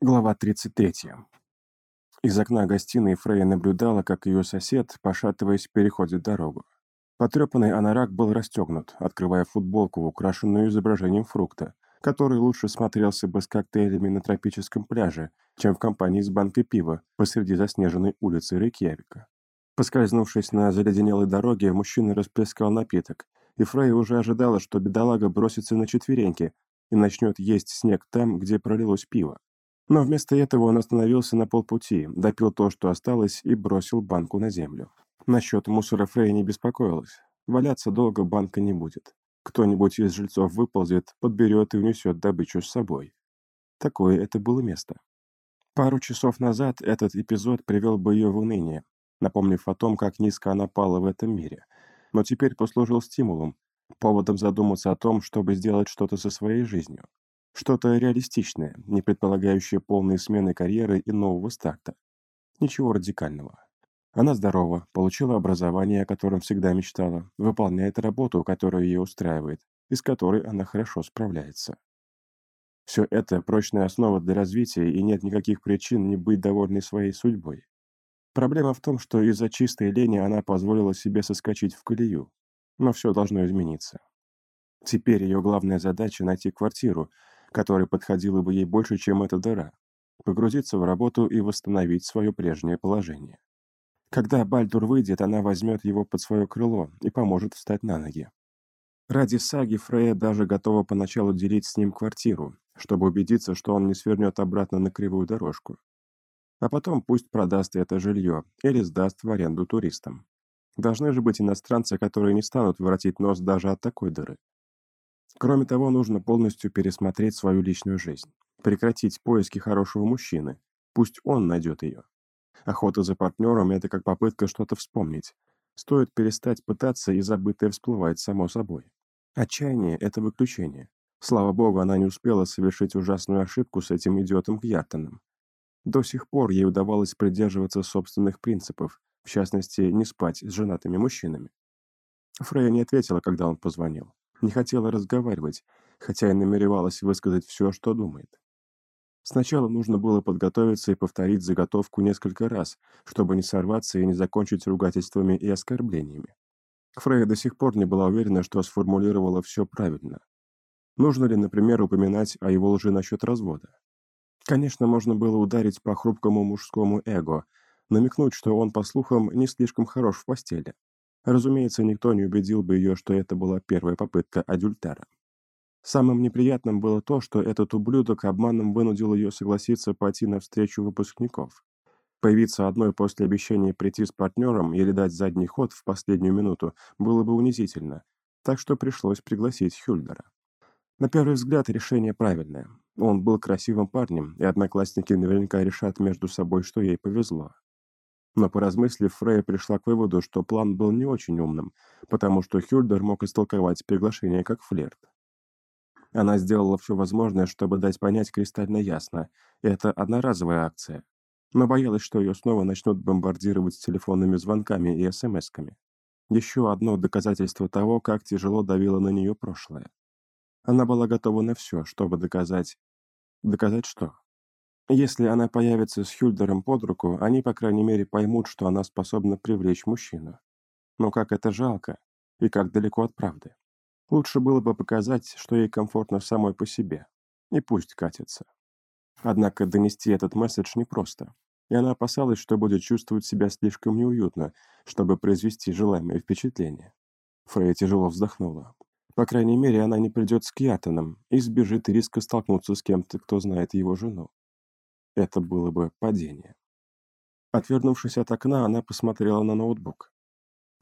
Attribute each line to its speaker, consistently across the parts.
Speaker 1: Глава 33. Из окна гостиной Фрейя наблюдала, как ее сосед, пошатываясь, переходит дорогу. Потрепанный анорак был расстегнут, открывая футболку, украшенную изображением фрукта, который лучше смотрелся бы с коктейлями на тропическом пляже, чем в компании с банкой пива посреди заснеженной улицы Рейкьявика. Поскользнувшись на заледенелой дороге, мужчина расплескал напиток, и Фрейя уже ожидала, что бедолага бросится на четвереньки и начнет есть снег там, где пролилось пиво. Но вместо этого он остановился на полпути, допил то, что осталось, и бросил банку на землю. Насчет мусора Фрей не беспокоилась. Валяться долго банка не будет. Кто-нибудь из жильцов выползет, подберет и унесет добычу с собой. Такое это было место. Пару часов назад этот эпизод привел бы ее в уныние, напомнив о том, как низко она пала в этом мире. Но теперь послужил стимулом, поводом задуматься о том, чтобы сделать что-то со своей жизнью. Что-то реалистичное, не предполагающее полной смены карьеры и нового старта. Ничего радикального. Она здорова, получила образование, о котором всегда мечтала, выполняет работу, которая ее устраивает, и с которой она хорошо справляется. Все это прочная основа для развития, и нет никаких причин не быть довольной своей судьбой. Проблема в том, что из-за чистой лени она позволила себе соскочить в колею. Но все должно измениться. Теперь ее главная задача — найти квартиру, которая подходила бы ей больше, чем эта дыра, погрузиться в работу и восстановить свое прежнее положение. Когда Бальдур выйдет, она возьмет его под свое крыло и поможет встать на ноги. Ради саги Фрея даже готова поначалу делить с ним квартиру, чтобы убедиться, что он не свернет обратно на кривую дорожку. А потом пусть продаст это жилье или сдаст в аренду туристам. Должны же быть иностранцы, которые не станут воротить нос даже от такой дыры. Кроме того, нужно полностью пересмотреть свою личную жизнь, прекратить поиски хорошего мужчины, пусть он найдет ее. Охота за партнером – это как попытка что-то вспомнить. Стоит перестать пытаться, и забытое всплывает само собой. Отчаяние – это выключение. Слава богу, она не успела совершить ужасную ошибку с этим идиотом Кьяртоном. До сих пор ей удавалось придерживаться собственных принципов, в частности, не спать с женатыми мужчинами. Фрея не ответила, когда он позвонил не хотела разговаривать, хотя и намеревалась высказать все, что думает. Сначала нужно было подготовиться и повторить заготовку несколько раз, чтобы не сорваться и не закончить ругательствами и оскорблениями. Фрейя до сих пор не была уверена, что сформулировала все правильно. Нужно ли, например, упоминать о его лжи насчет развода? Конечно, можно было ударить по хрупкому мужскому эго, намекнуть, что он, по слухам, не слишком хорош в постели. Разумеется, никто не убедил бы ее, что это была первая попытка адюльтера. Самым неприятным было то, что этот ублюдок обманом вынудил ее согласиться пойти на встречу выпускников. Появиться одной после обещания прийти с партнером или дать задний ход в последнюю минуту было бы унизительно, так что пришлось пригласить Хюльдера. На первый взгляд решение правильное. Он был красивым парнем, и одноклассники наверняка решат между собой, что ей повезло. Но поразмыслив, Фрея пришла к выводу, что план был не очень умным, потому что Хюльдер мог истолковать приглашение как флирт. Она сделала все возможное, чтобы дать понять кристально ясно. Это одноразовая акция. Но боялась, что ее снова начнут бомбардировать телефонными звонками и смс-ками. Еще одно доказательство того, как тяжело давило на нее прошлое. Она была готова на все, чтобы доказать... Доказать что? Если она появится с Хюльдером под руку, они, по крайней мере, поймут, что она способна привлечь мужчину. Но как это жалко, и как далеко от правды. Лучше было бы показать, что ей комфортно самой по себе. И пусть катится. Однако донести этот месседж непросто. И она опасалась, что будет чувствовать себя слишком неуютно, чтобы произвести желаемое впечатление. Фрейя тяжело вздохнула. По крайней мере, она не придет с Киатаном и избежит риска столкнуться с кем-то, кто знает его жену. Это было бы падение. Отвернувшись от окна, она посмотрела на ноутбук.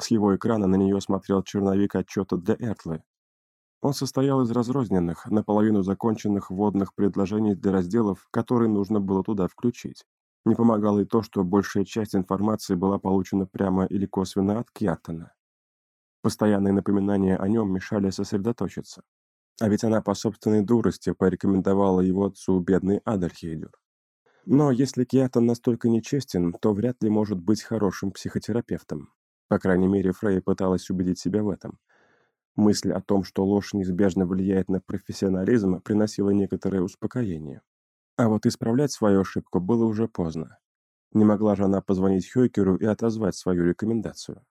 Speaker 1: С его экрана на нее смотрел черновик отчета для Эртлы. Он состоял из разрозненных, наполовину законченных вводных предложений для разделов, которые нужно было туда включить. Не помогало и то, что большая часть информации была получена прямо или косвенно от Кьяртона. Постоянные напоминания о нем мешали сосредоточиться. А ведь она по собственной дурости порекомендовала его отцу бедный Адальхейдер. Но если Киатон настолько нечестен, то вряд ли может быть хорошим психотерапевтом. По крайней мере, Фрей пыталась убедить себя в этом. Мысль о том, что ложь неизбежно влияет на профессионализм, приносила некоторое успокоение. А вот исправлять свою ошибку было уже поздно. Не могла же она позвонить Хёйкеру и отозвать свою рекомендацию.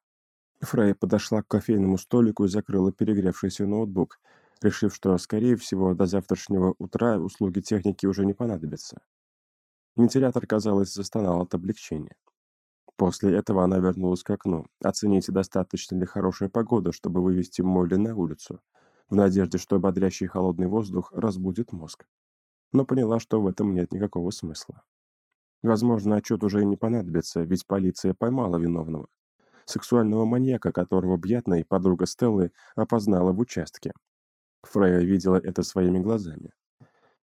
Speaker 1: Фрей подошла к кофейному столику и закрыла перегревшийся ноутбук, решив, что, скорее всего, до завтрашнего утра услуги техники уже не понадобятся. Вентилятор, казалось, застонал от облегчения. После этого она вернулась к окну, оценить, достаточно ли хорошая погода, чтобы вывести Молли на улицу, в надежде, что бодрящий холодный воздух разбудит мозг. Но поняла, что в этом нет никакого смысла. Возможно, отчет уже и не понадобится, ведь полиция поймала виновного. Сексуального маньяка, которого Бьятна подруга Стеллы опознала в участке. Фрея видела это своими глазами.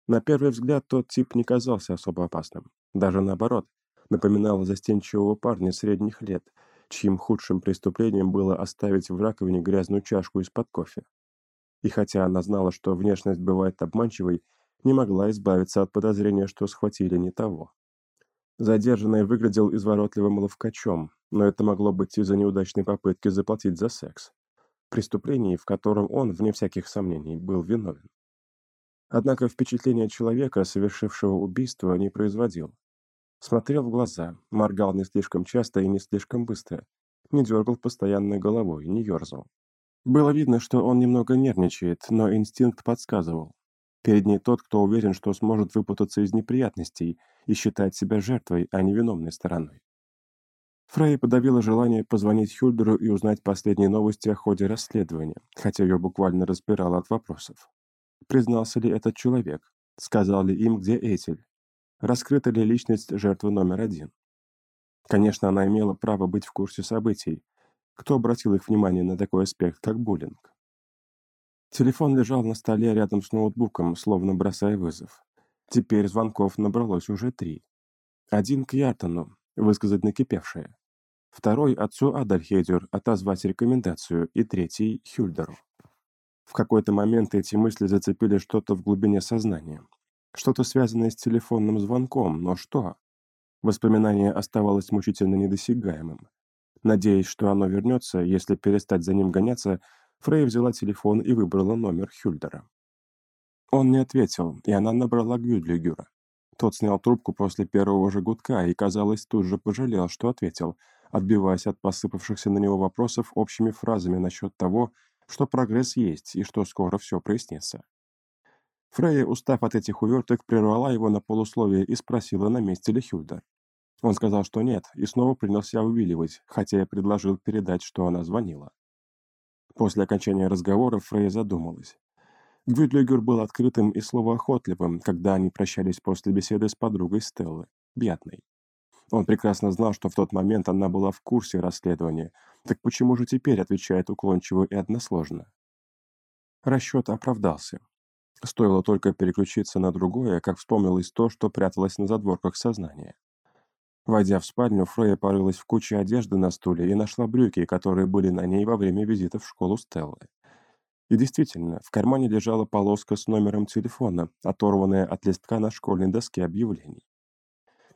Speaker 1: На первый взгляд тот тип не казался особо опасным. Даже наоборот, напоминал застенчивого парня средних лет, чьим худшим преступлением было оставить в раковине грязную чашку из-под кофе. И хотя она знала, что внешность бывает обманчивой, не могла избавиться от подозрения, что схватили не того. Задержанный выглядел изворотливым ловкачом, но это могло быть из-за неудачной попытки заплатить за секс. Преступлений, в котором он, вне всяких сомнений, был виновен. Однако впечатление человека, совершившего убийство, не производил. Смотрел в глаза, моргал не слишком часто и не слишком быстро, не дергал постоянно головой, не ерзал. Было видно, что он немного нервничает, но инстинкт подсказывал. Перед ней тот, кто уверен, что сможет выпутаться из неприятностей и считать себя жертвой, а не виновной стороной. Фрей подавила желание позвонить Хюльдеру и узнать последние новости о ходе расследования, хотя ее буквально распирало от вопросов. Признался ли этот человек? Сказал ли им, где Этель? Раскрыта ли личность жертвы номер один? Конечно, она имела право быть в курсе событий. Кто обратил их внимание на такой аспект, как буллинг? Телефон лежал на столе рядом с ноутбуком, словно бросая вызов. Теперь звонков набралось уже три. Один к Яртону, высказать накипевшее. Второй — отцу Адальхедер, отозвать рекомендацию. И третий — Хюльдеру. В какой-то момент эти мысли зацепили что-то в глубине сознания. Что-то связанное с телефонным звонком, но что? Воспоминание оставалось мучительно недосягаемым. Надеясь, что оно вернется, если перестать за ним гоняться, Фрей взяла телефон и выбрала номер Хюльдера. Он не ответил, и она набрала Гюдлигюра. Тот снял трубку после первого же гудка и, казалось, тут же пожалел, что ответил, отбиваясь от посыпавшихся на него вопросов общими фразами насчет того, что прогресс есть и что скоро все прояснится. Фрейя, устав от этих уверток, прервала его на полусловие и спросила, на месте ли Хюльдер. Он сказал, что нет, и снова принялся увиливать, хотя я предложил передать, что она звонила. После окончания разговора Фрейя задумалась. Гвюдлигер был открытым и словоохотливым, когда они прощались после беседы с подругой Стеллы, Бьятной. Он прекрасно знал, что в тот момент она была в курсе расследования, так почему же теперь отвечает уклончиво и односложно? Расчет оправдался. Стоило только переключиться на другое, как вспомнилось то, что пряталось на задворках сознания. Войдя в спальню, Фрея порылась в куче одежды на стуле и нашла брюки, которые были на ней во время визита в школу Стеллы. И действительно, в кармане лежала полоска с номером телефона, оторванная от листка на школьной доске объявлений.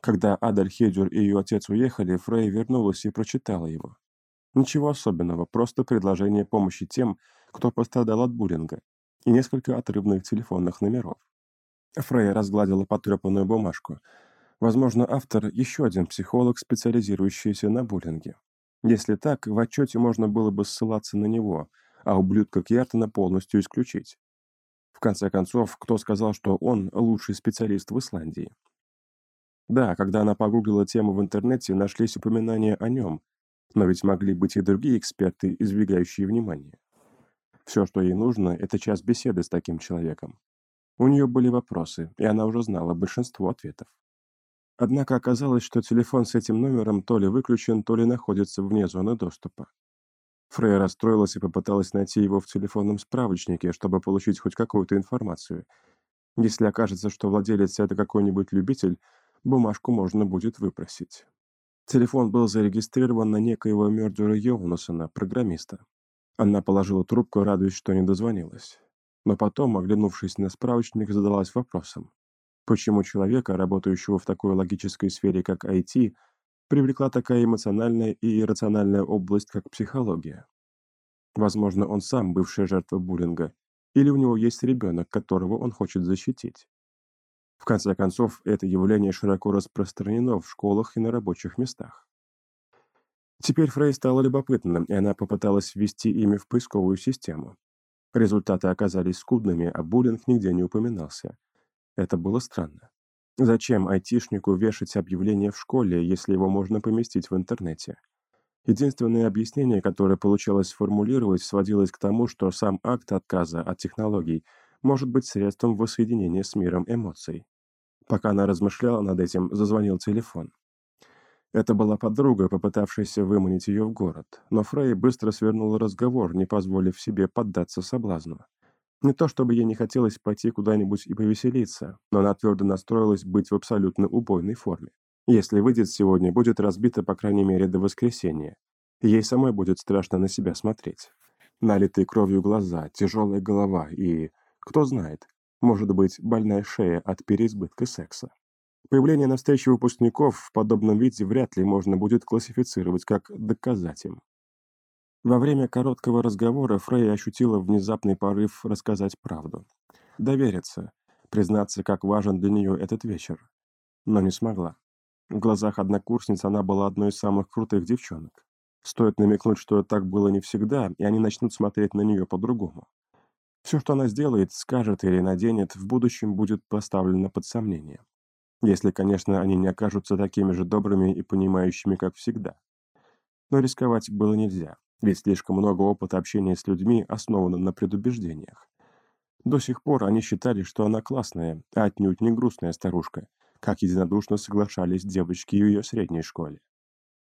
Speaker 1: Когда Адаль Хедюр и ее отец уехали, Фрей вернулась и прочитала его. Ничего особенного, просто предложение помощи тем, кто пострадал от буллинга, и несколько отрывных телефонных номеров. Фрей разгладила потрепанную бумажку – Возможно, автор – еще один психолог, специализирующийся на буллинге. Если так, в отчете можно было бы ссылаться на него, а ублюдка Кьяртона полностью исключить. В конце концов, кто сказал, что он лучший специалист в Исландии? Да, когда она погуглила тему в интернете, нашлись упоминания о нем, но ведь могли быть и другие эксперты, избегающие внимания. Все, что ей нужно, это час беседы с таким человеком. У нее были вопросы, и она уже знала большинство ответов. Однако оказалось, что телефон с этим номером то ли выключен, то ли находится вне зоны доступа. Фрея расстроилась и попыталась найти его в телефонном справочнике, чтобы получить хоть какую-то информацию. Если окажется, что владелец это какой-нибудь любитель, бумажку можно будет выпросить. Телефон был зарегистрирован на некоего Мёрдюра Йоунасона, программиста. Она положила трубку, радуясь, что не дозвонилась. Но потом, оглянувшись на справочник, задалась вопросом. Почему человека, работающего в такой логической сфере, как IT, привлекла такая эмоциональная и иррациональная область, как психология? Возможно, он сам бывшая жертва буллинга, или у него есть ребенок, которого он хочет защитить. В конце концов, это явление широко распространено в школах и на рабочих местах. Теперь Фрей стало любопытно, и она попыталась ввести имя в поисковую систему. Результаты оказались скудными, а буллинг нигде не упоминался. Это было странно. Зачем айтишнику вешать объявление в школе, если его можно поместить в интернете? Единственное объяснение, которое получалось сформулировать, сводилось к тому, что сам акт отказа от технологий может быть средством воссоединения с миром эмоций. Пока она размышляла над этим, зазвонил телефон. Это была подруга, попытавшаяся выманить ее в город, но Фрей быстро свернул разговор, не позволив себе поддаться соблазну. Не то чтобы ей не хотелось пойти куда-нибудь и повеселиться, но она твердо настроилась быть в абсолютно убойной форме. Если выйдет сегодня, будет разбита по крайней мере до воскресенья. Ей самой будет страшно на себя смотреть. Налитые кровью глаза, тяжелая голова и, кто знает, может быть, больная шея от переизбытка секса. Появление на встрече выпускников в подобном виде вряд ли можно будет классифицировать как доказать им. Во время короткого разговора Фрей ощутила внезапный порыв рассказать правду. Довериться, признаться, как важен для нее этот вечер. Но не смогла. В глазах однокурсниц она была одной из самых крутых девчонок. Стоит намекнуть, что так было не всегда, и они начнут смотреть на нее по-другому. Все, что она сделает, скажет или наденет, в будущем будет поставлено под сомнение. Если, конечно, они не окажутся такими же добрыми и понимающими, как всегда. Но рисковать было нельзя ведь слишком много опыта общения с людьми основано на предубеждениях. До сих пор они считали, что она классная, а отнюдь не грустная старушка, как единодушно соглашались девочки в ее средней школе.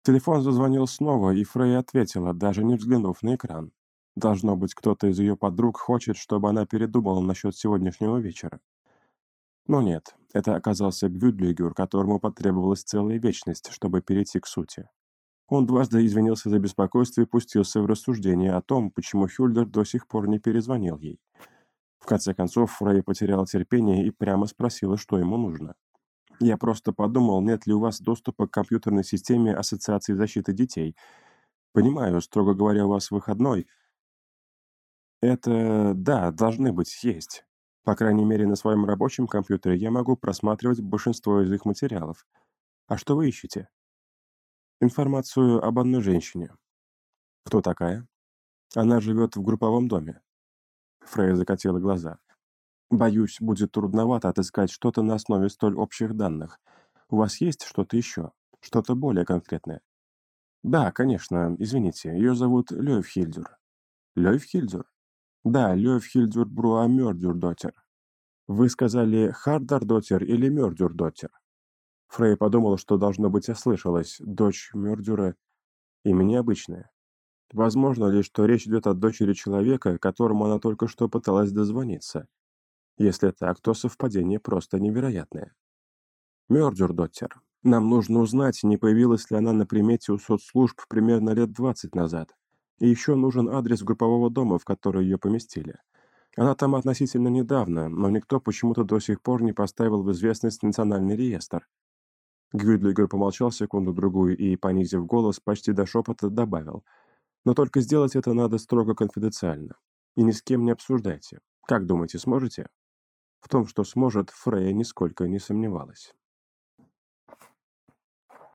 Speaker 1: Телефон зазвонил снова, и Фрей ответила, даже не взглянув на экран. Должно быть, кто-то из ее подруг хочет, чтобы она передумала насчет сегодняшнего вечера. Но нет, это оказался Гвюдлигер, которому потребовалась целая вечность, чтобы перейти к сути. Он дважды извинился за беспокойство и пустился в рассуждение о том, почему Хюльдер до сих пор не перезвонил ей. В конце концов, Фрей потерял терпение и прямо спросила, что ему нужно. «Я просто подумал, нет ли у вас доступа к компьютерной системе Ассоциации защиты детей. Понимаю, строго говоря, у вас выходной. Это, да, должны быть, есть. По крайней мере, на своем рабочем компьютере я могу просматривать большинство из их материалов. А что вы ищете?» Информацию об одной женщине. Кто такая? Она живет в групповом доме. Фрей закатила глаза. Боюсь, будет трудновато отыскать что-то на основе столь общих данных. У вас есть что-то еще? Что-то более конкретное? Да, конечно, извините, ее зовут Лёйфхильдюр. Лёйфхильдюр? Да, Лёйфхильдюр Бруа Мёрдюрдотер. Вы сказали Хардардотер или Мёрдюрдотер? Фрей подумал, что, должно быть, ослышалась. Дочь Мёрдюра — имя необычное. Возможно ли, что речь идет о дочери человека, которому она только что пыталась дозвониться? Если так, то совпадение просто невероятное. Мёрдюр, доттер. Нам нужно узнать, не появилась ли она на примете у соцслужб примерно лет 20 назад. И еще нужен адрес группового дома, в который ее поместили. Она там относительно недавно, но никто почему-то до сих пор не поставил в известность национальный реестр. Гвюдлигер помолчал секунду-другую и, понизив голос, почти до шепота добавил. «Но только сделать это надо строго конфиденциально. И ни с кем не обсуждайте. Как думаете, сможете?» В том, что сможет, Фрея нисколько не сомневалась.